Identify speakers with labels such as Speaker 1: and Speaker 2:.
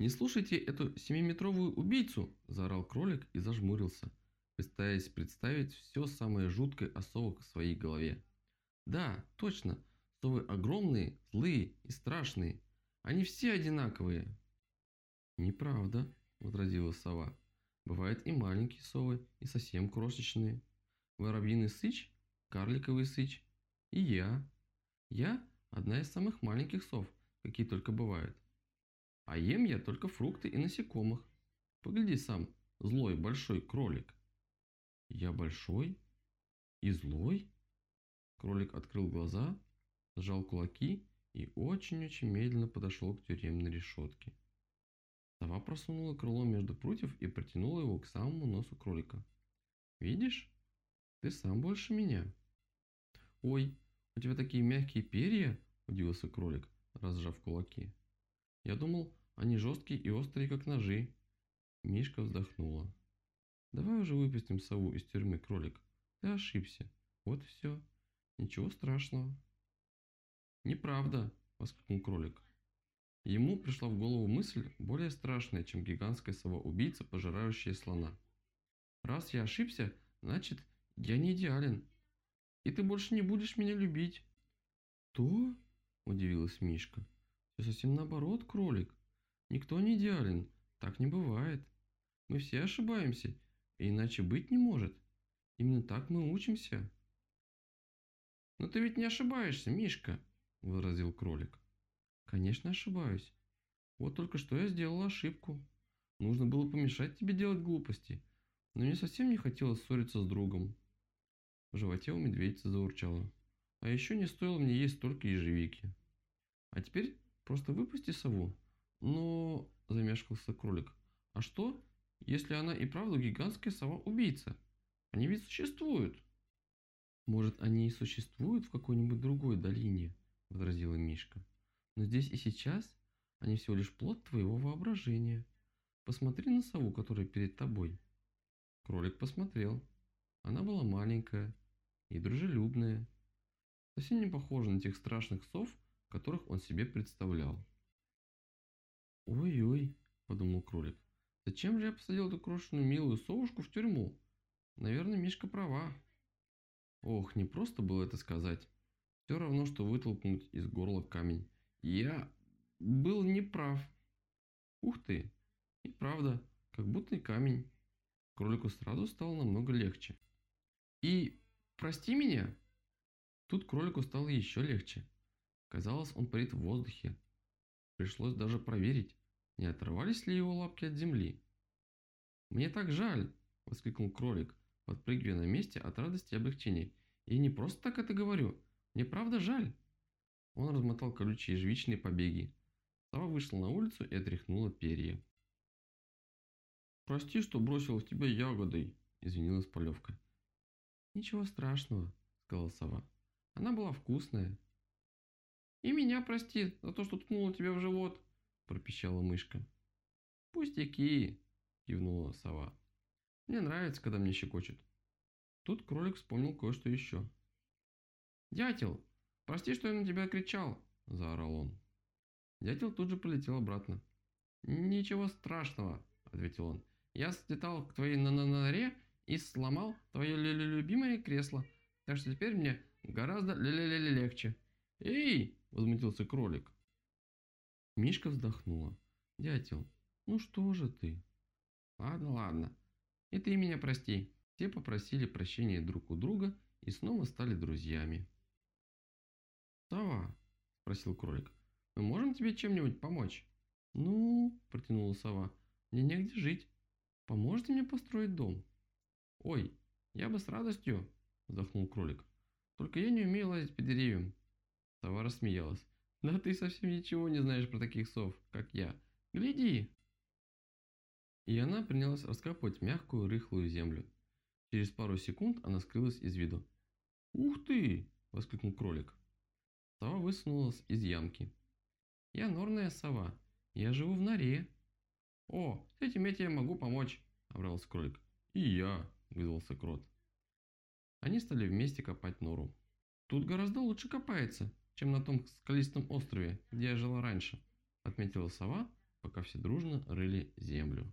Speaker 1: «Не слушайте эту семиметровую убийцу!» – заорал кролик и зажмурился, пытаясь представить все самое жуткое о совах в своей голове. «Да, точно, совы огромные, злые и страшные. Они все одинаковые!» «Неправда», – возразила сова. «Бывают и маленькие совы, и совсем крошечные. Воробьиный сыч, карликовый сыч и я. Я одна из самых маленьких сов, какие только бывают. А ем я только фрукты и насекомых. Погляди сам, злой большой кролик. Я большой и злой? Кролик открыл глаза, сжал кулаки и очень-очень медленно подошел к тюремной решетке. Сова просунула крыло между прутьев и протянула его к самому носу кролика. «Видишь? Ты сам больше меня». «Ой, у тебя такие мягкие перья?» – удивился кролик, разжав кулаки. Я думал, они жесткие и острые, как ножи. Мишка вздохнула. Давай уже выпустим сову из тюрьмы, кролик. Ты ошибся. Вот и все. Ничего страшного. Неправда, воскликнул кролик. Ему пришла в голову мысль более страшная, чем гигантская сова-убийца, пожирающая слона. Раз я ошибся, значит, я не идеален. И ты больше не будешь меня любить. То? Удивилась Мишка. Все совсем наоборот, кролик. Никто не идеален, так не бывает. Мы все ошибаемся, и иначе быть не может. Именно так мы учимся. Но ты ведь не ошибаешься, Мишка, возразил кролик. Конечно, ошибаюсь. Вот только что я сделал ошибку. Нужно было помешать тебе делать глупости, но мне совсем не хотелось ссориться с другом. В животе у медведицы заурчало. А еще не стоило мне есть столько ежевики. А теперь Просто выпусти сову. Но, замешкался кролик, а что, если она и правда гигантская сова-убийца? Они ведь существуют. Может, они и существуют в какой-нибудь другой долине, возразила Мишка. Но здесь и сейчас они всего лишь плод твоего воображения. Посмотри на сову, которая перед тобой. Кролик посмотрел. Она была маленькая и дружелюбная. Совсем не похожа на тех страшных сов, которых он себе представлял. «Ой-ой», – подумал кролик, – «зачем же я посадил эту крошечную милую совушку в тюрьму? Наверное, Мишка права». Ох, не просто было это сказать. Все равно, что вытолкнуть из горла камень. Я был неправ. Ух ты, и правда, как будто и камень. Кролику сразу стало намного легче. И прости меня. Тут кролику стало еще легче. Казалось, он парит в воздухе. Пришлось даже проверить, не оторвались ли его лапки от земли. «Мне так жаль!» – воскликнул кролик, подпрыгивая на месте от радости и облегчения. «И не просто так это говорю. Мне правда жаль!» Он размотал колючие ежевичные побеги. Сова вышла на улицу и отряхнула перья. «Прости, что бросил в тебя ягодой», – извинилась Полевка. «Ничего страшного», – сказала сова. «Она была вкусная». «И меня прости за то, что ткнула тебя в живот», – пропищала мышка. «Пустяки», – кивнула сова. «Мне нравится, когда мне щекочет». Тут кролик вспомнил кое-что еще. «Дятел, прости, что я на тебя кричал», – заорал он. Дятел тут же полетел обратно. «Ничего страшного», – ответил он. «Я слетал к твоей на -на норе и сломал твое любимое кресло, так что теперь мне гораздо легче». «Эй!» – возмутился кролик. Мишка вздохнула. «Дятел, ну что же ты?» «Ладно, ладно. И ты меня прости». Все попросили прощения друг у друга и снова стали друзьями. «Сова», – спросил кролик, – «мы можем тебе чем-нибудь помочь?» «Ну», – протянула сова, – «мне негде жить. Поможете мне построить дом?» «Ой, я бы с радостью», – вздохнул кролик. «Только я не умею лазить по деревьям. Сова рассмеялась. «Да ты совсем ничего не знаешь про таких сов, как я. Гляди!» И она принялась раскапывать мягкую рыхлую землю. Через пару секунд она скрылась из виду. «Ух ты!» – воскликнул кролик. Сова высунулась из ямки. «Я норная сова. Я живу в норе». «О, с этим я тебе могу помочь», – обрался кролик. «И я», – вызвался крот. Они стали вместе копать нору. «Тут гораздо лучше копается», чем на том скалистом острове, где я жила раньше», – отметила сова, пока все дружно рыли землю.